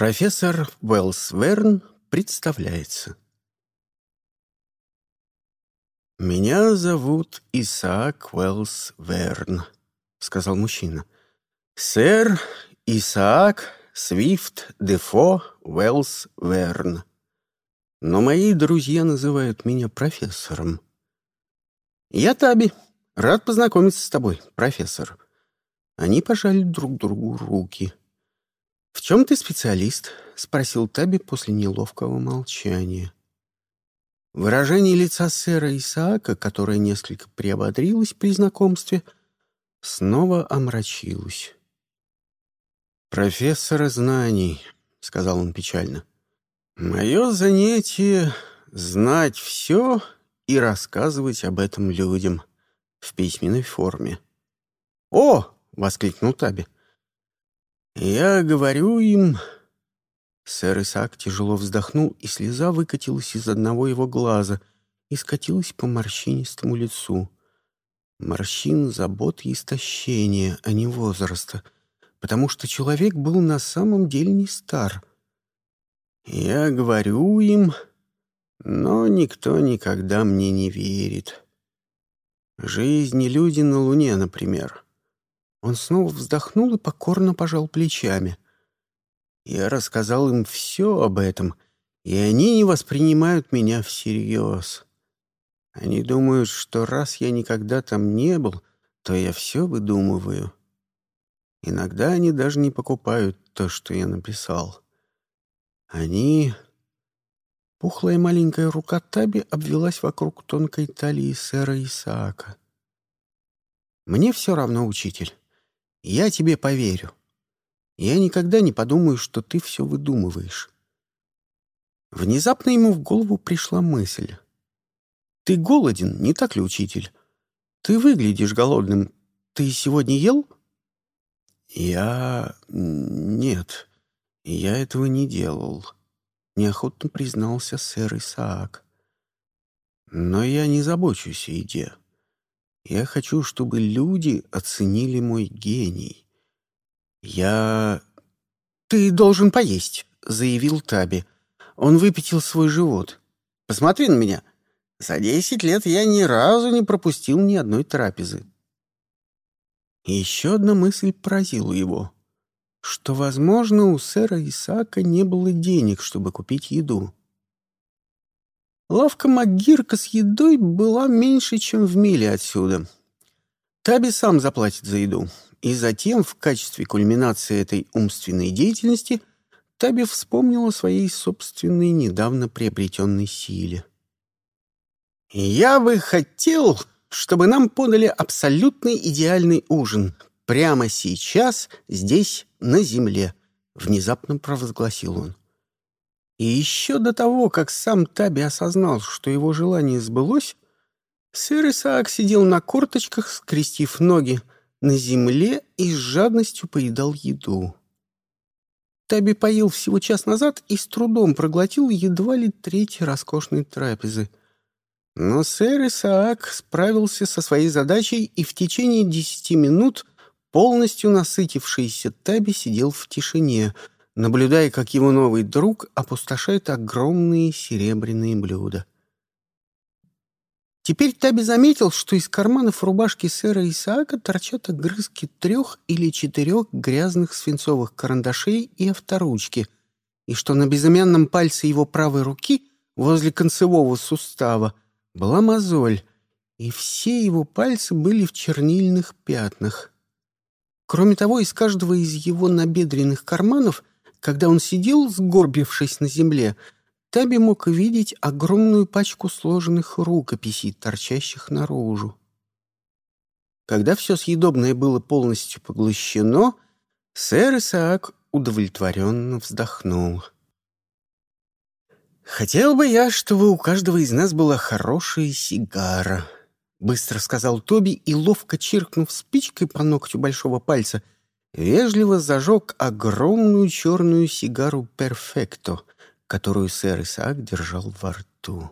Профессор Уэллс Верн представляется. «Меня зовут Исаак Уэллс Верн», — сказал мужчина. «Сэр Исаак Свифт Дефо Уэллс Верн. Но мои друзья называют меня профессором». «Я Таби. Рад познакомиться с тобой, профессор». Они пожали друг другу руки — «В чем ты специалист?» — спросил Таби после неловкого молчания. Выражение лица сэра Исаака, которое несколько приободрилось при знакомстве, снова омрачилось. «Профессор знаний», — сказал он печально. «Мое занятие — знать все и рассказывать об этом людям в письменной форме». «О!» — воскликнул Таби. «Я говорю им...» Сэр Исаак тяжело вздохнул, и слеза выкатилась из одного его глаза и скатилась по морщинистому лицу. Морщин, забот и истощения, а не возраста, потому что человек был на самом деле не стар. «Я говорю им, но никто никогда мне не верит. Жизни люди на Луне, например». Он снова вздохнул и покорно пожал плечами. Я рассказал им все об этом, и они не воспринимают меня всерьез. Они думают, что раз я никогда там не был, то я все выдумываю. Иногда они даже не покупают то, что я написал. Они... Пухлая маленькая рука Таби обвелась вокруг тонкой талии сэра Исаака. «Мне все равно, учитель. Я тебе поверю. Я никогда не подумаю, что ты все выдумываешь. Внезапно ему в голову пришла мысль. Ты голоден, не так ли, учитель? Ты выглядишь голодным. Ты сегодня ел? Я... нет. Я этого не делал. Неохотно признался сэр Исаак. Но я не забочусь о еде. Я хочу, чтобы люди оценили мой гений. Я... Ты должен поесть, заявил Таби. Он выпятил свой живот. Посмотри на меня. За десять лет я ни разу не пропустил ни одной трапезы. Еще одна мысль поразила его, что, возможно, у сэра Исаака не было денег, чтобы купить еду. Лавка Магирка с едой была меньше, чем в миле отсюда. Таби сам заплатит за еду. И затем, в качестве кульминации этой умственной деятельности, Таби вспомнил о своей собственной недавно приобретенной силе. «Я бы хотел, чтобы нам подали абсолютный идеальный ужин прямо сейчас, здесь, на земле», — внезапно провозгласил он. И еще до того, как сам Таби осознал, что его желание сбылось, сэр Исаак сидел на корточках, скрестив ноги, на земле и с жадностью поедал еду. Таби поел всего час назад и с трудом проглотил едва ли треть роскошной трапезы. Но сэр Исаак справился со своей задачей и в течение десяти минут полностью насытившийся Таби сидел в тишине — наблюдая, как его новый друг опустошает огромные серебряные блюда. Теперь Таби заметил, что из карманов рубашки сэра Исаака торчат огрызки трех или четырех грязных свинцовых карандашей и авторучки, и что на безымянном пальце его правой руки возле концевого сустава была мозоль, и все его пальцы были в чернильных пятнах. Кроме того, из каждого из его набедренных карманов когда он сидел, сгорбившись на земле, Таби мог видеть огромную пачку сложенных рукописей, торчащих наружу. Когда все съедобное было полностью поглощено, сэр Исаак удовлетворенно вздохнул. «Хотел бы я, чтобы у каждого из нас была хорошая сигара», — быстро сказал Тоби и, ловко чиркнув спичкой по ногтю большого пальца, — вежливо зажег огромную черную сигару «Перфекто», которую сэр Исаак держал во рту.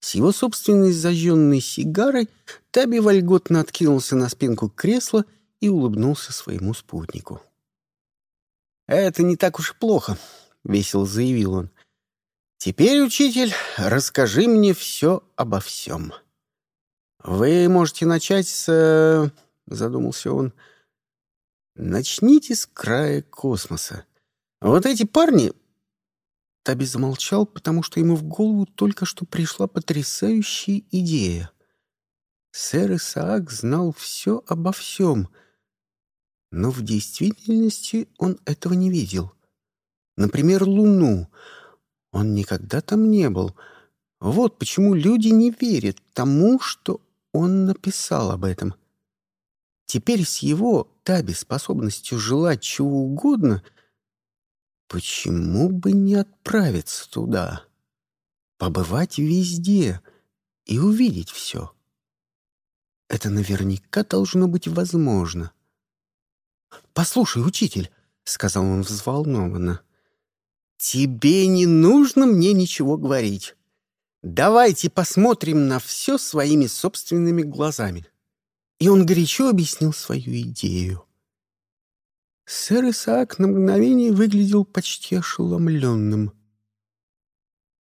С его собственной зажженной сигарой Таби вольготно откинулся на спинку кресла и улыбнулся своему спутнику. это не так уж и плохо», — весело заявил он. «Теперь, учитель, расскажи мне все обо всем». «Вы можете начать с...» — задумался он. «Начните с края космоса. Вот эти парни...» Таби замолчал, потому что ему в голову только что пришла потрясающая идея. Сэр Исаак знал все обо всем, но в действительности он этого не видел. Например, Луну. Он никогда там не был. Вот почему люди не верят тому, что он написал об этом. Теперь с его Таби способностью желать чего угодно, почему бы не отправиться туда? Побывать везде и увидеть все. Это наверняка должно быть возможно. «Послушай, учитель», — сказал он взволнованно, — «тебе не нужно мне ничего говорить. Давайте посмотрим на все своими собственными глазами». И он горячо объяснил свою идею. Сэр Исаак на мгновение выглядел почти ошеломленным.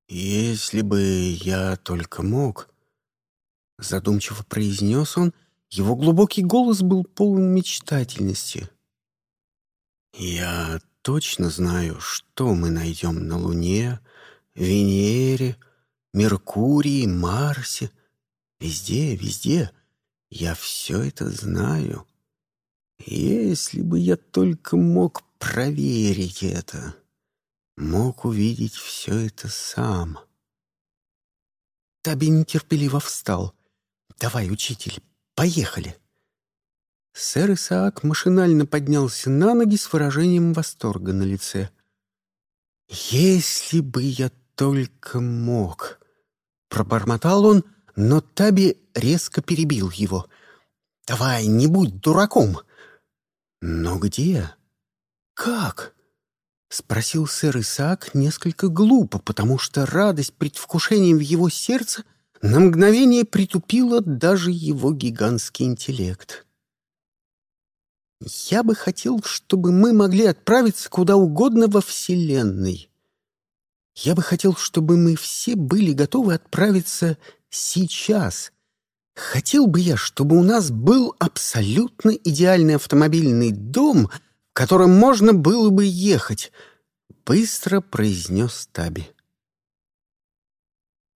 «Если бы я только мог...» Задумчиво произнес он, его глубокий голос был полон мечтательности. «Я точно знаю, что мы найдем на Луне, Венере, Меркурии, Марсе. Везде, везде. Я все это знаю. Если бы я только мог проверить это, мог увидеть все это сам». Таби нетерпеливо встал — «Давай, учитель, поехали!» Сэр Исаак машинально поднялся на ноги с выражением восторга на лице. «Если бы я только мог!» Пробормотал он, но Таби резко перебил его. «Давай, не будь дураком!» «Но где? Как?» — спросил сэр Исаак несколько глупо, потому что радость предвкушением в его сердце — на мгновение притупило даже его гигантский интеллект. «Я бы хотел, чтобы мы могли отправиться куда угодно во Вселенной. Я бы хотел, чтобы мы все были готовы отправиться сейчас. Хотел бы я, чтобы у нас был абсолютно идеальный автомобильный дом, в котором можно было бы ехать», — быстро произнес Таби.